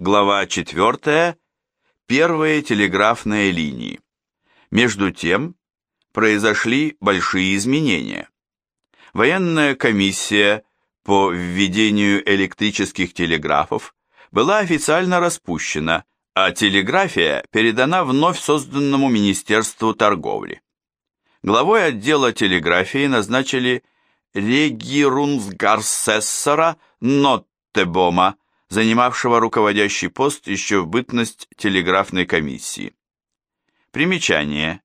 Глава 4. Первые телеграфные линии. Между тем, произошли большие изменения. Военная комиссия по введению электрических телеграфов была официально распущена, а телеграфия передана вновь созданному Министерству торговли. Главой отдела телеграфии назначили регирунсгарсессора Ноттебома, занимавшего руководящий пост еще в бытность телеграфной комиссии. Примечание.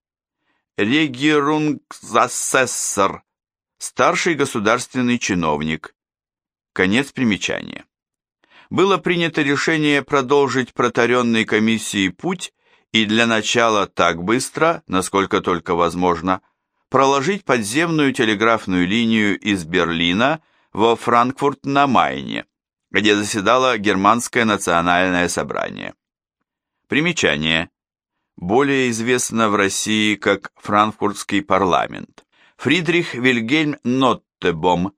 Регирунгзассессор, старший государственный чиновник. Конец примечания. Было принято решение продолжить протаренный комиссией путь и для начала так быстро, насколько только возможно, проложить подземную телеграфную линию из Берлина во Франкфурт на Майне, где заседало Германское национальное собрание. Примечание. Более известно в России как Франкфуртский парламент. Фридрих Вильгельм Ноттебом,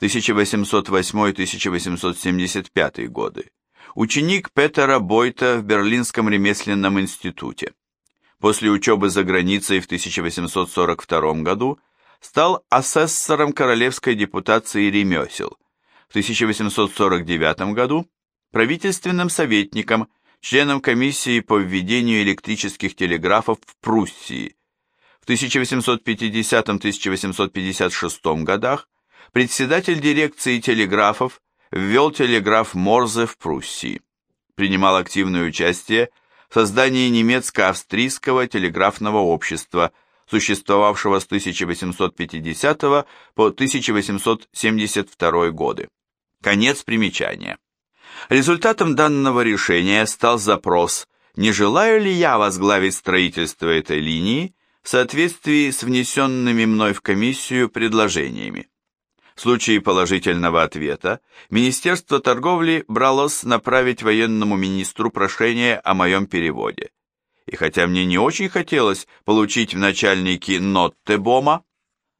1808-1875 годы. Ученик Петера Бойта в Берлинском ремесленном институте. После учебы за границей в 1842 году стал асессором королевской депутации ремесел – в 1849 году правительственным советником, членом комиссии по введению электрических телеграфов в Пруссии. В 1850-1856 годах председатель дирекции телеграфов ввел телеграф Морзе в Пруссии. Принимал активное участие в создании немецко-австрийского телеграфного общества, существовавшего с 1850 по 1872 годы. Конец примечания. Результатом данного решения стал запрос, не желаю ли я возглавить строительство этой линии в соответствии с внесенными мной в комиссию предложениями. В случае положительного ответа Министерство торговли бралось направить военному министру прошение о моем переводе. И хотя мне не очень хотелось получить в начальники Ноттебома,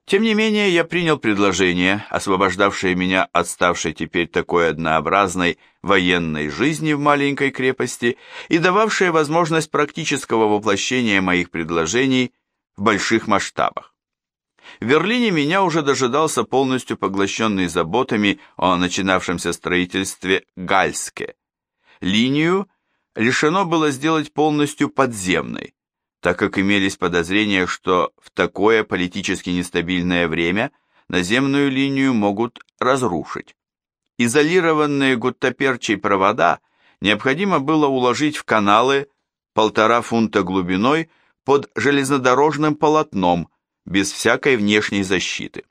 тем не менее, я принял предложение, освобождавшее меня от ставшей теперь такой однообразной военной жизни в маленькой крепости и дававшее возможность практического воплощения моих предложений в больших масштабах. В Берлине меня уже дожидался полностью поглощенный заботами о начинавшемся строительстве Гальске. Линию решено было сделать полностью подземной, так как имелись подозрения, что в такое политически нестабильное время наземную линию могут разрушить. Изолированные гуттаперчей провода необходимо было уложить в каналы полтора фунта глубиной под железнодорожным полотном, без всякой внешней защиты.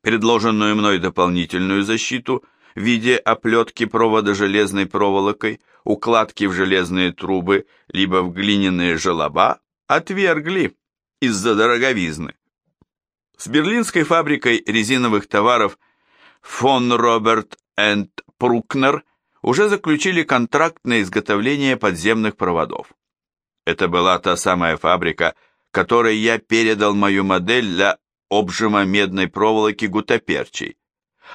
Предложенную мной дополнительную защиту – в виде оплетки провода железной проволокой, укладки в железные трубы, либо в глиняные желоба, отвергли из-за дороговизны. С берлинской фабрикой резиновых товаров фон Роберт энд Прукнер уже заключили контракт на изготовление подземных проводов. Это была та самая фабрика, которой я передал мою модель для обжима медной проволоки гутаперчей,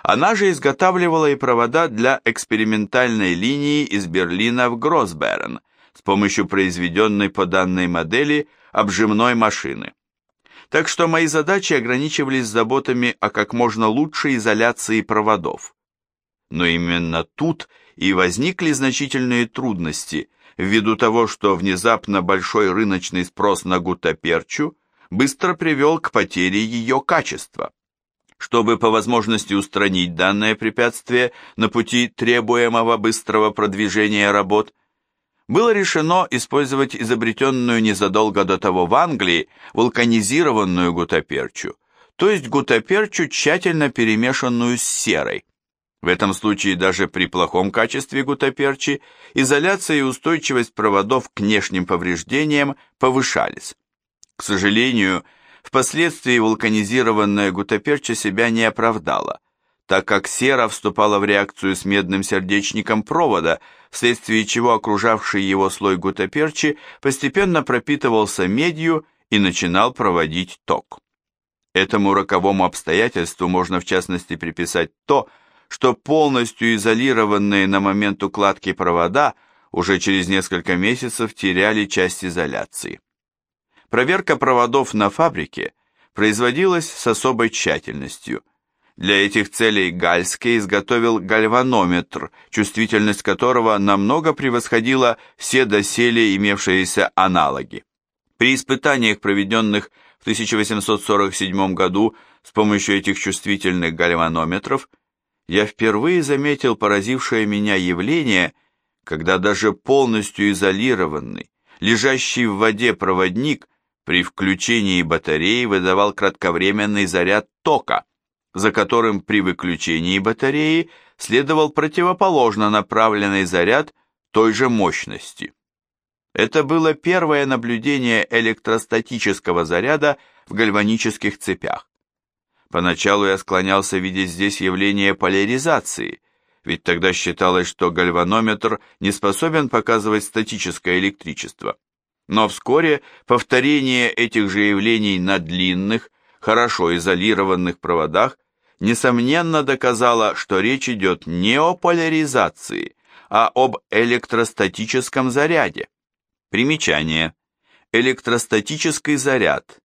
она же изготавливала и провода для экспериментальной линии из Берлина в Гроссберн с помощью произведенной по данной модели обжимной машины. Так что мои задачи ограничивались заботами о как можно лучшей изоляции проводов. Но именно тут и возникли значительные трудности ввиду того, что внезапно большой рыночный спрос на гутаперчу быстро привел к потере ее качества. Чтобы по возможности устранить данное препятствие на пути требуемого быстрого продвижения работ, было решено использовать изобретенную незадолго до того в Англии вулканизированную гутаперчу, то есть гутаперчу, тщательно перемешанную с серой. В этом случае даже при плохом качестве гутаперчи изоляция и устойчивость проводов к внешним повреждениям повышались. К сожалению, Впоследствии вулканизированная гутаперча себя не оправдала, так как сера вступала в реакцию с медным сердечником провода, вследствие чего окружавший его слой гутаперчи постепенно пропитывался медью и начинал проводить ток. Этому роковому обстоятельству можно в частности приписать то, что полностью изолированные на момент укладки провода уже через несколько месяцев теряли часть изоляции. Проверка проводов на фабрике производилась с особой тщательностью. Для этих целей Гальский изготовил гальванометр, чувствительность которого намного превосходила все доселе имевшиеся аналоги. При испытаниях, проведенных в 1847 году с помощью этих чувствительных гальванометров, я впервые заметил поразившее меня явление, когда даже полностью изолированный, лежащий в воде проводник при включении батареи выдавал кратковременный заряд тока, за которым при выключении батареи следовал противоположно направленный заряд той же мощности. Это было первое наблюдение электростатического заряда в гальванических цепях. Поначалу я склонялся видеть здесь явление поляризации, ведь тогда считалось, что гальванометр не способен показывать статическое электричество. Но вскоре повторение этих же явлений на длинных, хорошо изолированных проводах несомненно доказало, что речь идет не о поляризации, а об электростатическом заряде. Примечание. Электростатический заряд.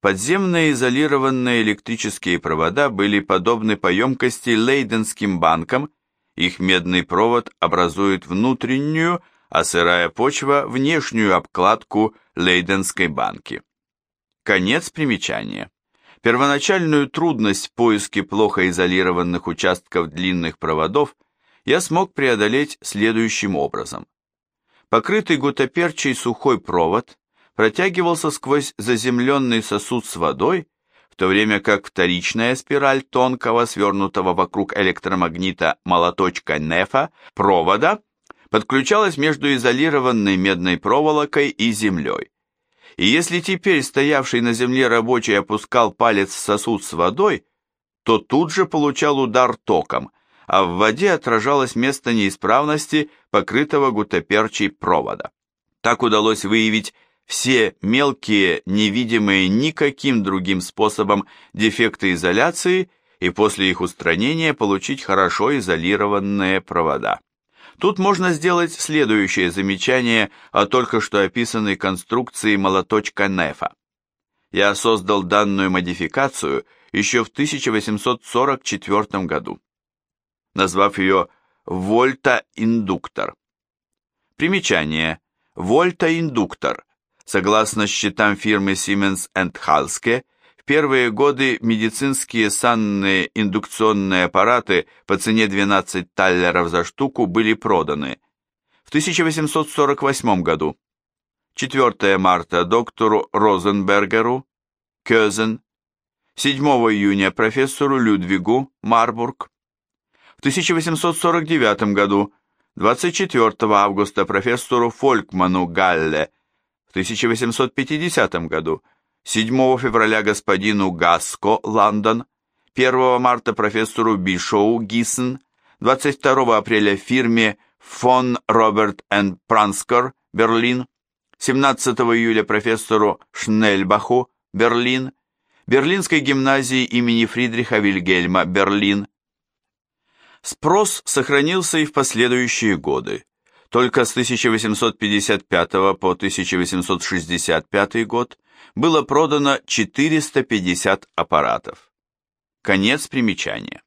Подземные изолированные электрические провода были подобны по емкости Лейденским банкам, их медный провод образует внутреннюю, а сырая почва – внешнюю обкладку Лейденской банки. Конец примечания. Первоначальную трудность в поиске плохо изолированных участков длинных проводов я смог преодолеть следующим образом. Покрытый гутоперчей сухой провод протягивался сквозь заземленный сосуд с водой, в то время как вторичная спираль тонкого, свернутого вокруг электромагнита молоточка нефа, провода, подключалась между изолированной медной проволокой и землей. И если теперь стоявший на земле рабочий опускал палец в сосуд с водой, то тут же получал удар током, а в воде отражалось место неисправности покрытого гутоперчей провода. Так удалось выявить все мелкие, невидимые никаким другим способом дефекты изоляции и после их устранения получить хорошо изолированные провода. Тут можно сделать следующее замечание о только что описанной конструкции молоточка Нефа. Я создал данную модификацию еще в 1844 году назвав ее вольта-индуктор. Примечание. Вольта-индуктор. Согласно счетам фирмы Siemens Halske, первые годы медицинские санные индукционные аппараты по цене 12 таллеров за штуку были проданы. В 1848 году. 4 марта доктору Розенбергеру, Кёзен, 7 июня профессору Людвигу, Марбург, в 1849 году, 24 августа профессору Фолькману Галле, в 1850 году, 7 февраля господину Гаско, Лондон, 1 марта профессору Бишоу, Гиссен, 22 апреля фирме фон Роберт энд Пранскер, Берлин, 17 июля профессору Шнельбаху, Берлин, Берлинской гимназии имени Фридриха Вильгельма, Берлин, Спрос сохранился и в последующие годы. Только с 1855 по 1865 год было продано 450 аппаратов. Конец примечания.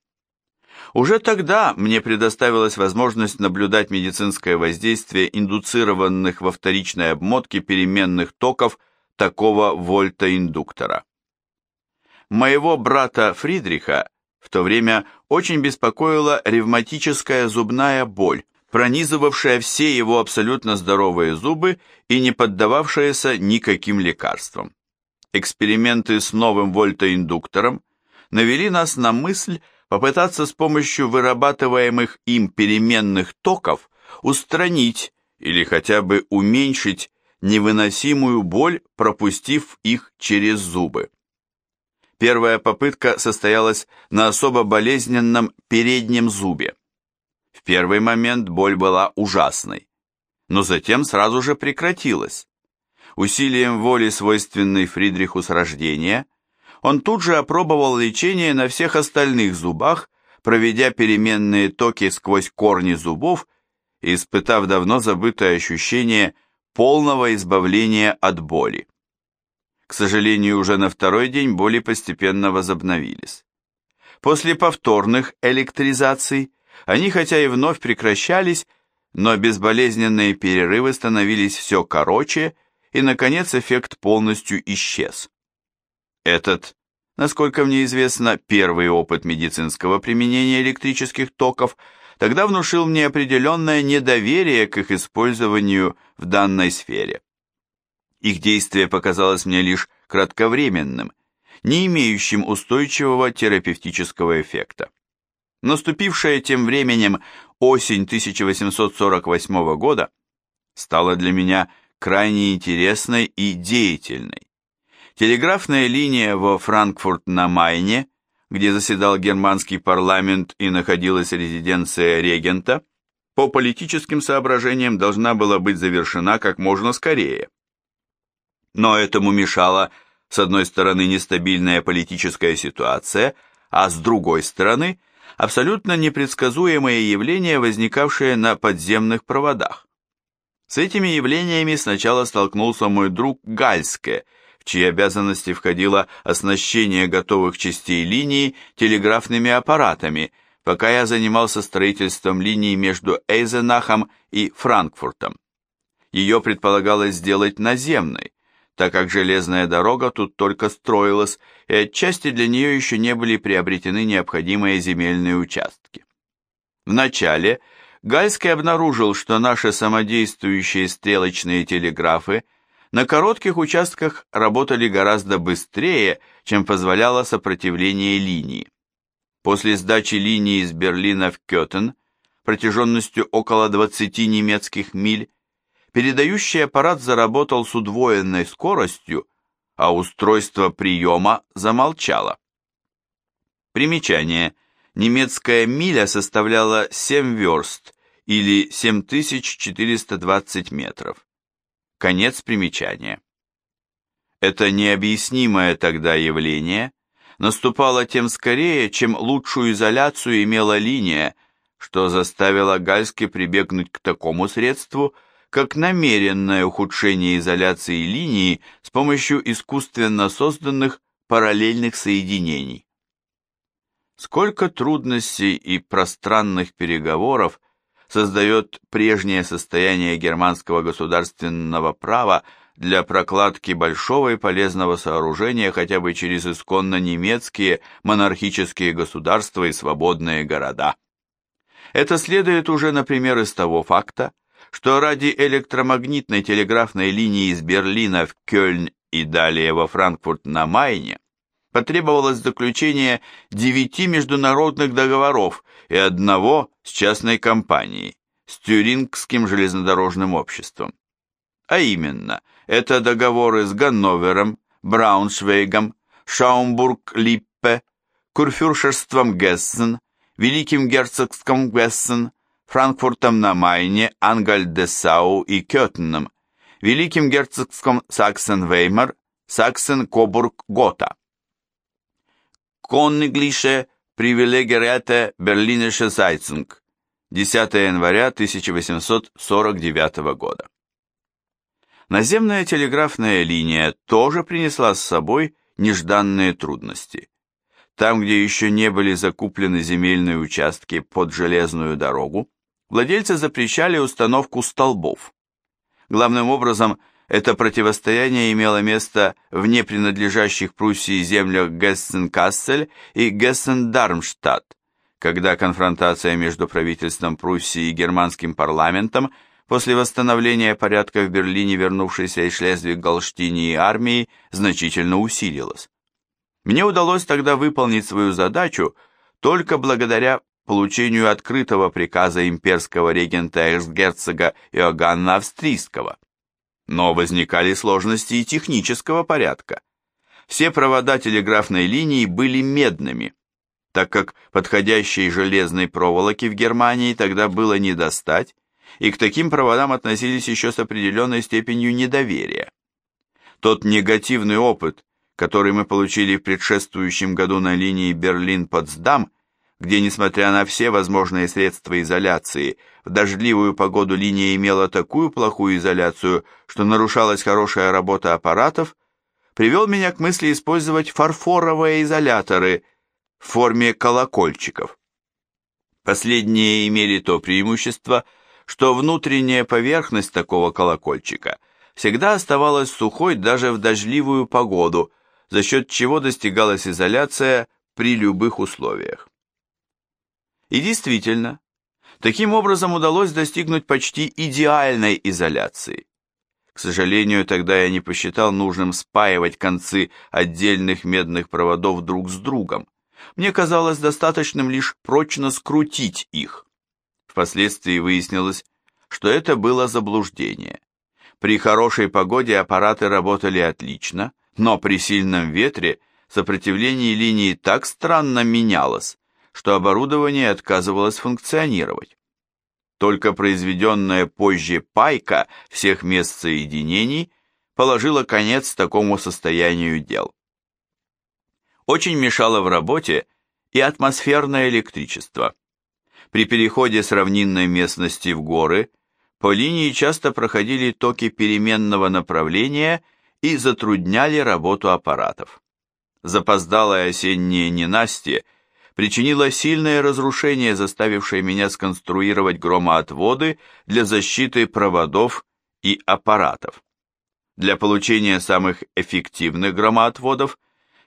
Уже тогда мне предоставилась возможность наблюдать медицинское воздействие индуцированных во вторичной обмотке переменных токов такого вольта-индуктора. Моего брата Фридриха в то время очень беспокоила ревматическая зубная боль, пронизывавшая все его абсолютно здоровые зубы и не поддававшаяся никаким лекарствам. Эксперименты с новым вольтоиндуктором навели нас на мысль попытаться с помощью вырабатываемых им переменных токов устранить или хотя бы уменьшить невыносимую боль, пропустив их через зубы. Первая попытка состоялась на особо болезненном переднем зубе. В первый момент боль была ужасной, но затем сразу же прекратилась. Усилием воли, свойственной Фридриху с рождения, он тут же опробовал лечение на всех остальных зубах, проведя переменные токи сквозь корни зубов и испытав давно забытое ощущение полного избавления от боли. К сожалению, уже на второй день боли постепенно возобновились. После повторных электризаций они хотя и вновь прекращались, но безболезненные перерывы становились все короче, и, наконец, эффект полностью исчез. Этот, насколько мне известно, первый опыт медицинского применения электрических токов тогда внушил мне определенное недоверие к их использованию в данной сфере. Их действие показалось мне лишь кратковременным, не имеющим устойчивого терапевтического эффекта. Наступившая тем временем осень 1848 года стала для меня крайне интересной и деятельной. Телеграфная линия во Франкфурт на Майне, где заседал германский парламент и находилась резиденция регента, по политическим соображениям должна была быть завершена как можно скорее. Но этому мешала, с одной стороны, нестабильная политическая ситуация, а с другой стороны, абсолютно непредсказуемые явления, возникавшие на подземных проводах. С этими явлениями сначала столкнулся мой друг Гальске, в чьи обязанности входило оснащение готовых частей линии телеграфными аппаратами, пока я занимался строительством линии между Эйзенахом и Франкфуртом. Ее предполагалось сделать наземной, так как железная дорога тут только строилась, и отчасти для нее еще не были приобретены необходимые земельные участки. Вначале Гальский обнаружил, что наши самодействующие стрелочные телеграфы на коротких участках работали гораздо быстрее, чем позволяло сопротивление линии. После сдачи линии из Берлина в Кётен протяженностью около 20 немецких миль передающий аппарат заработал с удвоенной скоростью, а устройство приема замолчало. Примечание. Немецкая миля составляла 7 верст или 7420 метров. Конец примечания. Это необъяснимое тогда явление наступало тем скорее, чем лучшую изоляцию имела линия, что заставило Гальски прибегнуть к такому средству – как намеренное ухудшение изоляции линии с помощью искусственно созданных параллельных соединений. Сколько трудностей и пространных переговоров создает прежнее состояние германского государственного права для прокладки большого и полезного сооружения хотя бы через исконно немецкие монархические государства и свободные города. Это следует уже, например, из того факта, что ради электромагнитной телеграфной линии из Берлина в Кёльн и далее во Франкфурт на Майне потребовалось заключение девяти международных договоров и одного с частной компанией, с Тюрингским железнодорожным обществом. А именно, это договоры с Ганновером, Брауншвейгом, Шаумбург-Липпе, Курфюршерством Гессен, Великим герцогством Гессен, Франкфуртом на Майне, Ангальдесау и Кётеном, Великим герцогством Саксен-Веймар, Саксен-Кобург-Гота. Конниглише привилегиerte Берлиnische Zeitung, 10 января 1849 года. Наземная телеграфная линия тоже принесла с собой нежданные трудности. Там, где еще не были закуплены земельные участки под железную дорогу, владельцы запрещали установку столбов. Главным образом, это противостояние имело место в непринадлежащих Пруссии землях Гессен-Кассель и Гессен-Дармштадт, когда конфронтация между правительством Пруссии и германским парламентом после восстановления порядка в Берлине вернувшейся из Шлезвиг-Голштинии армии значительно усилилась. Мне удалось тогда выполнить свою задачу только благодаря получению открытого приказа имперского регента эрцгерцога Иоганна Австрийского. Но возникали сложности и технического порядка. Все провода телеграфной линии были медными, так как подходящей железной проволоки в Германии тогда было не достать, и к таким проводам относились еще с определенной степенью недоверия. Тот негативный опыт, который мы получили в предшествующем году на линии Берлин-Потсдам, где, несмотря на все возможные средства изоляции, в дождливую погоду линия имела такую плохую изоляцию, что нарушалась хорошая работа аппаратов, привел меня к мысли использовать фарфоровые изоляторы в форме колокольчиков. Последние имели то преимущество, что внутренняя поверхность такого колокольчика всегда оставалась сухой даже в дождливую погоду, за счет чего достигалась изоляция при любых условиях. И действительно, таким образом удалось достигнуть почти идеальной изоляции. К сожалению, тогда я не посчитал нужным спаивать концы отдельных медных проводов друг с другом. Мне казалось достаточным лишь прочно скрутить их. Впоследствии выяснилось, что это было заблуждение. При хорошей погоде аппараты работали отлично, но при сильном ветре сопротивление линии так странно менялось, что оборудование отказывалось функционировать. Только произведенная позже пайка всех мест соединений положила конец такому состоянию дел. Очень мешало в работе и атмосферное электричество. При переходе с равнинной местности в горы по линии часто проходили токи переменного направления и затрудняли работу аппаратов. Запоздалое осеннее ненастье – причинило сильное разрушение, заставившее меня сконструировать громоотводы для защиты проводов и аппаратов. Для получения самых эффективных громоотводов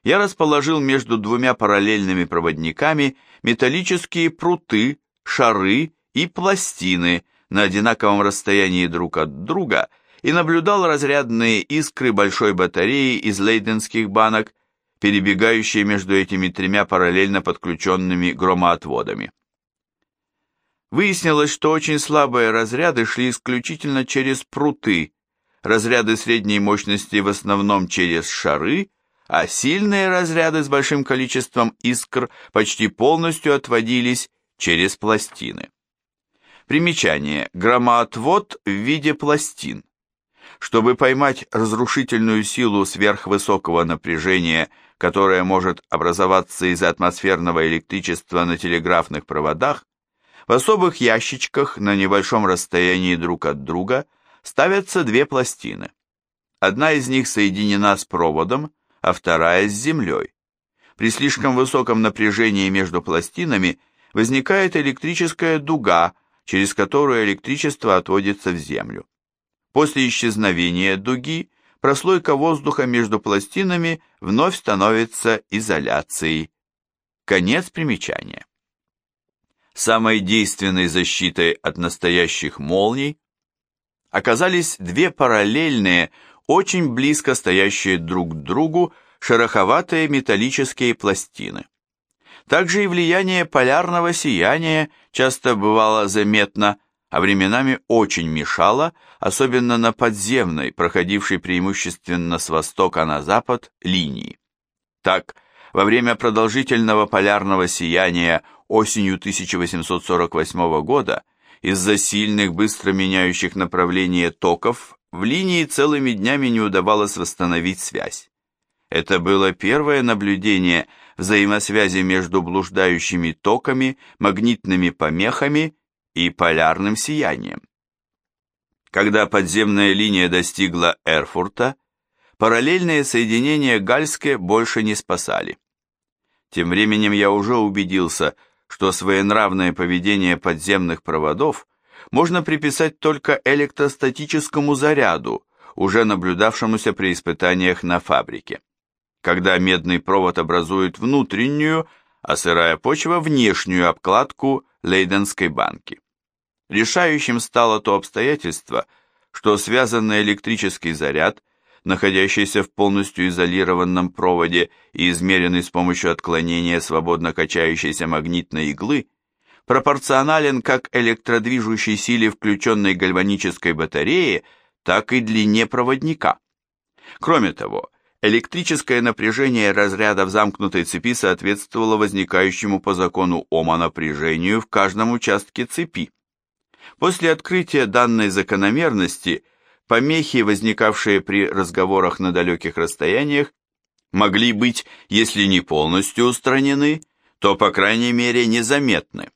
я расположил между двумя параллельными проводниками металлические пруты, шары и пластины на одинаковом расстоянии друг от друга и наблюдал разрядные искры большой батареи из лейденских банок, перебегающие между этими тремя параллельно подключенными громоотводами. Выяснилось, что очень слабые разряды шли исключительно через пруты, разряды средней мощности в основном через шары, а сильные разряды с большим количеством искр почти полностью отводились через пластины. Примечание. Громоотвод в виде пластин. Чтобы поймать разрушительную силу сверхвысокого напряжения которое может образоваться из атмосферного электричества на телеграфных проводах, в особых ящичках на небольшом расстоянии друг от друга ставятся две пластины. Одна из них соединена с проводом, а вторая с землей. При слишком высоком напряжении между пластинами возникает электрическая дуга, через которую электричество отводится в землю. После исчезновения дуги прослойка воздуха между пластинами вновь становится изоляцией. Конец примечания. Самой действенной защитой от настоящих молний оказались две параллельные, очень близко стоящие друг к другу шероховатые металлические пластины. Также и влияние полярного сияния часто бывало заметно а временами очень мешала, особенно на подземной, проходившей преимущественно с востока на запад, линии. Так, во время продолжительного полярного сияния осенью 1848 года из-за сильных, быстро меняющих направление токов в линии целыми днями не удавалось восстановить связь. Это было первое наблюдение взаимосвязи между блуждающими токами, магнитными помехами и полярным сиянием. Когда подземная линия достигла Эрфурта, параллельные соединения Гальске больше не спасали. Тем временем я уже убедился, что своенравное поведение подземных проводов можно приписать только электростатическому заряду, уже наблюдавшемуся при испытаниях на фабрике. Когда медный провод образует внутреннюю, а сырая почва внешнюю обкладку Лейденской банки. Решающим стало то обстоятельство, что связанный электрический заряд, находящийся в полностью изолированном проводе и измеренный с помощью отклонения свободно качающейся магнитной иглы, пропорционален как электродвижущей силе включенной гальванической батареи, так и длине проводника. Кроме того, Электрическое напряжение разряда в замкнутой цепи соответствовало возникающему по закону Ома напряжению в каждом участке цепи. После открытия данной закономерности помехи, возникавшие при разговорах на далеких расстояниях, могли быть, если не полностью устранены, то, по крайней мере, незаметны.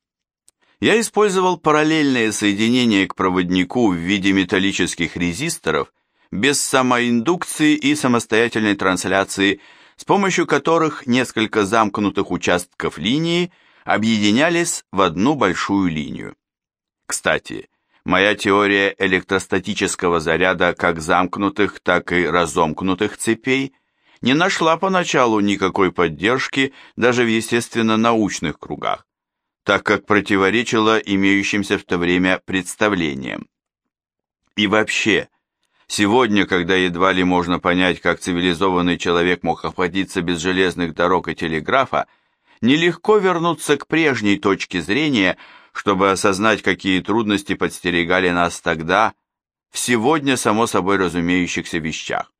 Я использовал параллельные соединения к проводнику в виде металлических резисторов без самоиндукции и самостоятельной трансляции, с помощью которых несколько замкнутых участков линии объединялись в одну большую линию. Кстати, моя теория электростатического заряда как замкнутых, так и разомкнутых цепей не нашла поначалу никакой поддержки даже в естественно-научных кругах, так как противоречила имеющимся в то время представлениям. И вообще, Сегодня, когда едва ли можно понять, как цивилизованный человек мог обходиться без железных дорог и телеграфа, нелегко вернуться к прежней точке зрения, чтобы осознать, какие трудности подстерегали нас тогда, в сегодня само собой разумеющихся вещах.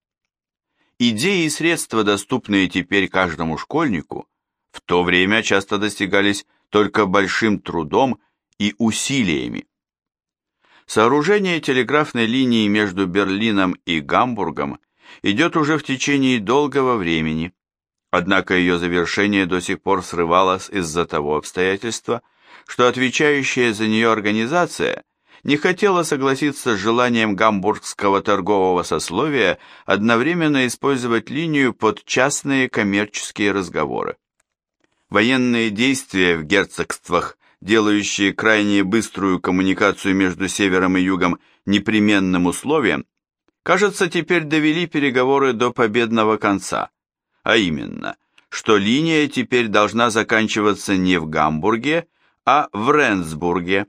Идеи и средства, доступные теперь каждому школьнику, в то время часто достигались только большим трудом и усилиями. Сооружение телеграфной линии между Берлином и Гамбургом идет уже в течение долгого времени, однако ее завершение до сих пор срывалось из-за того обстоятельства, что отвечающая за нее организация не хотела согласиться с желанием гамбургского торгового сословия одновременно использовать линию под частные коммерческие разговоры. Военные действия в герцогствах делающие крайне быструю коммуникацию между севером и югом непременным условием, кажется, теперь довели переговоры до победного конца, а именно, что линия теперь должна заканчиваться не в Гамбурге, а в Ренсбурге.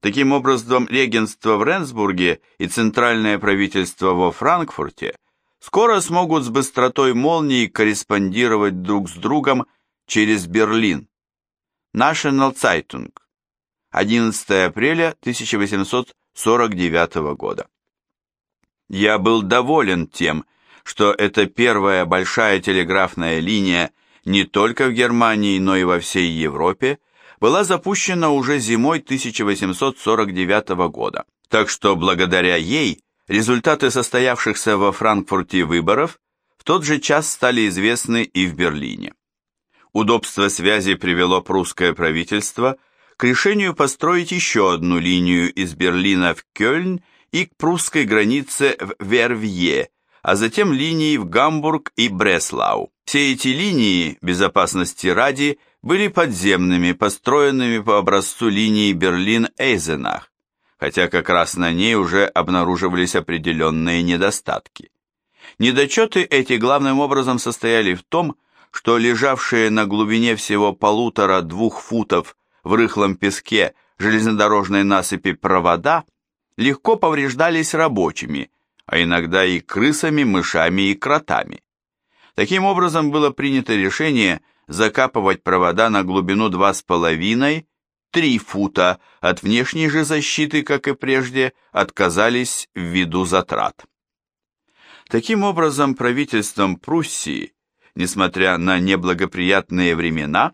Таким образом, регенство в Ренсбурге и центральное правительство во Франкфурте скоро смогут с быстротой молнии корреспондировать друг с другом через Берлин. National Zeitung, 11 апреля 1849 года. Я был доволен тем, что эта первая большая телеграфная линия не только в Германии, но и во всей Европе была запущена уже зимой 1849 года. Так что благодаря ей результаты состоявшихся во Франкфурте выборов в тот же час стали известны и в Берлине. Удобство связи привело прусское правительство к решению построить еще одну линию из Берлина в Кёльн и к прусской границе в Вервье, а затем линии в Гамбург и Бреслау. Все эти линии, безопасности ради, были подземными, построенными по образцу линии Берлин-Эйзенах, хотя как раз на ней уже обнаруживались определенные недостатки. Недочеты эти главным образом состояли в том, что лежавшие на глубине всего полутора-двух футов в рыхлом песке железнодорожной насыпи провода легко повреждались рабочими, а иногда и крысами, мышами и кротами. Таким образом было принято решение закапывать провода на глубину 2,5-3 фута, от внешней же защиты, как и прежде, отказались ввиду затрат. Таким образом, правительством Пруссии несмотря на неблагоприятные времена,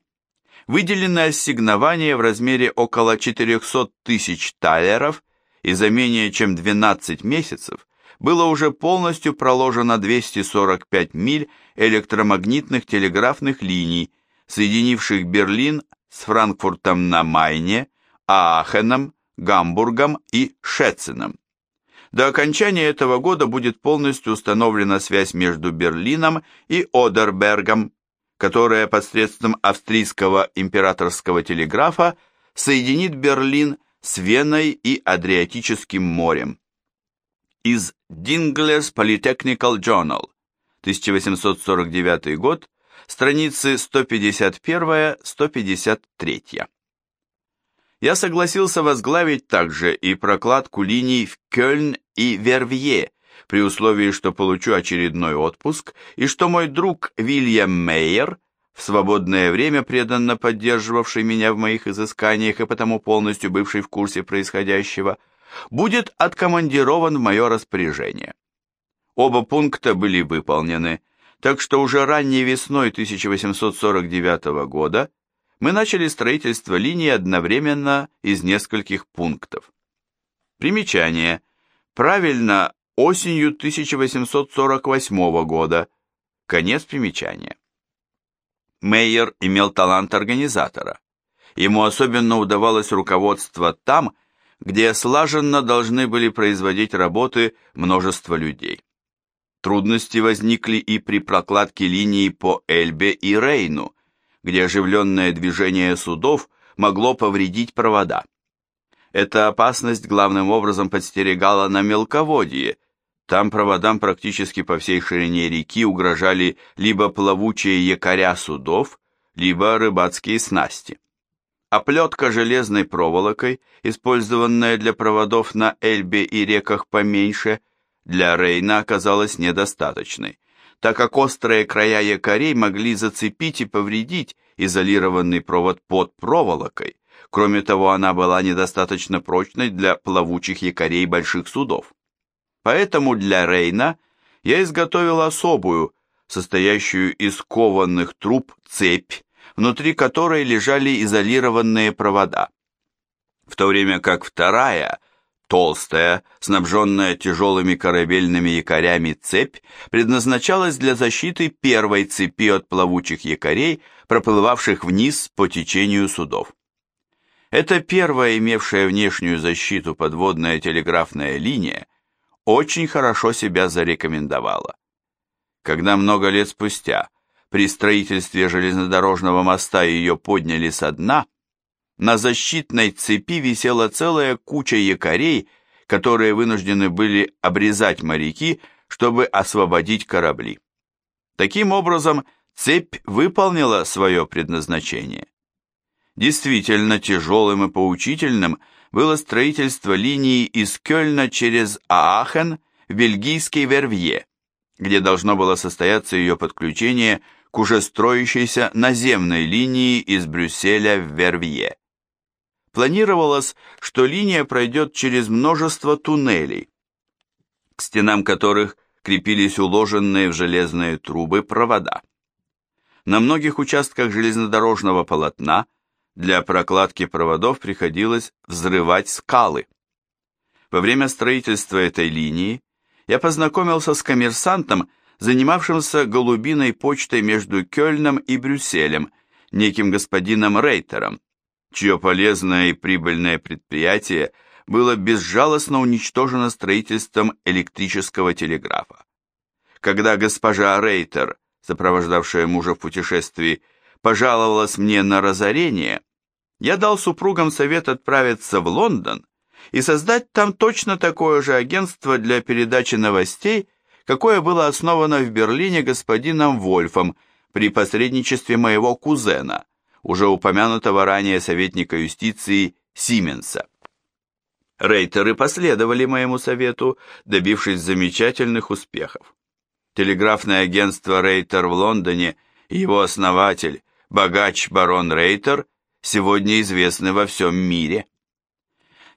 выделено ассигнование в размере около 400 тысяч талеров и за менее чем 12 месяцев было уже полностью проложено 245 миль электромагнитных телеграфных линий, соединивших Берлин с Франкфуртом на Майне, Аахеном, Гамбургом и Шетценом. До окончания этого года будет полностью установлена связь между Берлином и Одербергом, которая посредством австрийского императорского телеграфа соединит Берлин с Веной и Адриатическим морем. Из Dinglers Polytechnical Journal, 1849 год, страницы 151-153 я согласился возглавить также и прокладку линий в Кёльн и Вервье, при условии, что получу очередной отпуск, и что мой друг Вильям Мейер, в свободное время преданно поддерживавший меня в моих изысканиях и потому полностью бывший в курсе происходящего, будет откомандирован в мое распоряжение. Оба пункта были выполнены, так что уже ранней весной 1849 года мы начали строительство линии одновременно из нескольких пунктов. Примечание. Правильно, осенью 1848 года. Конец примечания. Мейер имел талант организатора. Ему особенно удавалось руководство там, где слаженно должны были производить работы множество людей. Трудности возникли и при прокладке линии по Эльбе и Рейну, где оживленное движение судов могло повредить провода. Эта опасность главным образом подстерегала на мелководье, там проводам практически по всей ширине реки угрожали либо плавучие якоря судов, либо рыбацкие снасти. Оплетка железной проволокой, использованная для проводов на Эльбе и реках поменьше, для Рейна оказалась недостаточной, так как острые края якорей могли зацепить и повредить изолированный провод под проволокой. Кроме того, она была недостаточно прочной для плавучих якорей больших судов. Поэтому для Рейна я изготовил особую, состоящую из кованых труб, цепь, внутри которой лежали изолированные провода. В то время как вторая, толстая, снабженная тяжелыми корабельными якорями цепь, предназначалась для защиты первой цепи от плавучих якорей, проплывавших вниз по течению судов. Эта первая, имевшая внешнюю защиту подводная телеграфная линия, очень хорошо себя зарекомендовала. Когда много лет спустя при строительстве железнодорожного моста ее подняли со дна, на защитной цепи висела целая куча якорей, которые вынуждены были обрезать моряки, чтобы освободить корабли. Таким образом, цепь выполнила свое предназначение. Действительно тяжелым и поучительным – было строительство линии из Кёльна через Аахен в бельгийский Вервье, где должно было состояться ее подключение к уже строящейся наземной линии из Брюсселя в Вервье. Планировалось, что линия пройдет через множество туннелей, к стенам которых крепились уложенные в железные трубы провода. На многих участках железнодорожного полотна – для прокладки проводов приходилось взрывать скалы. Во время строительства этой линии я познакомился с коммерсантом, занимавшимся голубиной почтой между Кёльном и Брюсселем, неким господином Рейтером, чье полезное и прибыльное предприятие было безжалостно уничтожено строительством электрического телеграфа. Когда госпожа Рейтер, сопровождавшая мужа в путешествии, пожаловалась мне на разорение, я дал супругам совет отправиться в Лондон и создать там точно такое же агентство для передачи новостей, какое было основано в Берлине господином Вольфом при посредничестве моего кузена, уже упомянутого ранее советника юстиции Сименса. Рейтеры последовали моему совету, добившись замечательных успехов. Телеграфное агентство Рейтер в Лондоне и его основатель, богач барон Рейтер, сегодня известны во всем мире.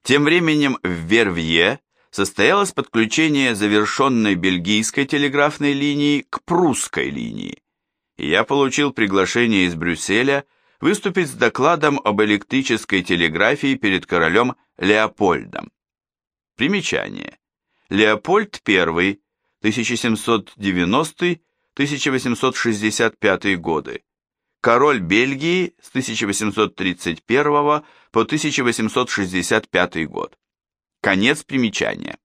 Тем временем в Вервье состоялось подключение завершенной бельгийской телеграфной линии к прусской линии, и я получил приглашение из Брюсселя выступить с докладом об электрической телеграфии перед королем Леопольдом. Примечание. Леопольд I, 1790-1865 годы, король Бельгии с 1831 по 1865 год. Конец примечания.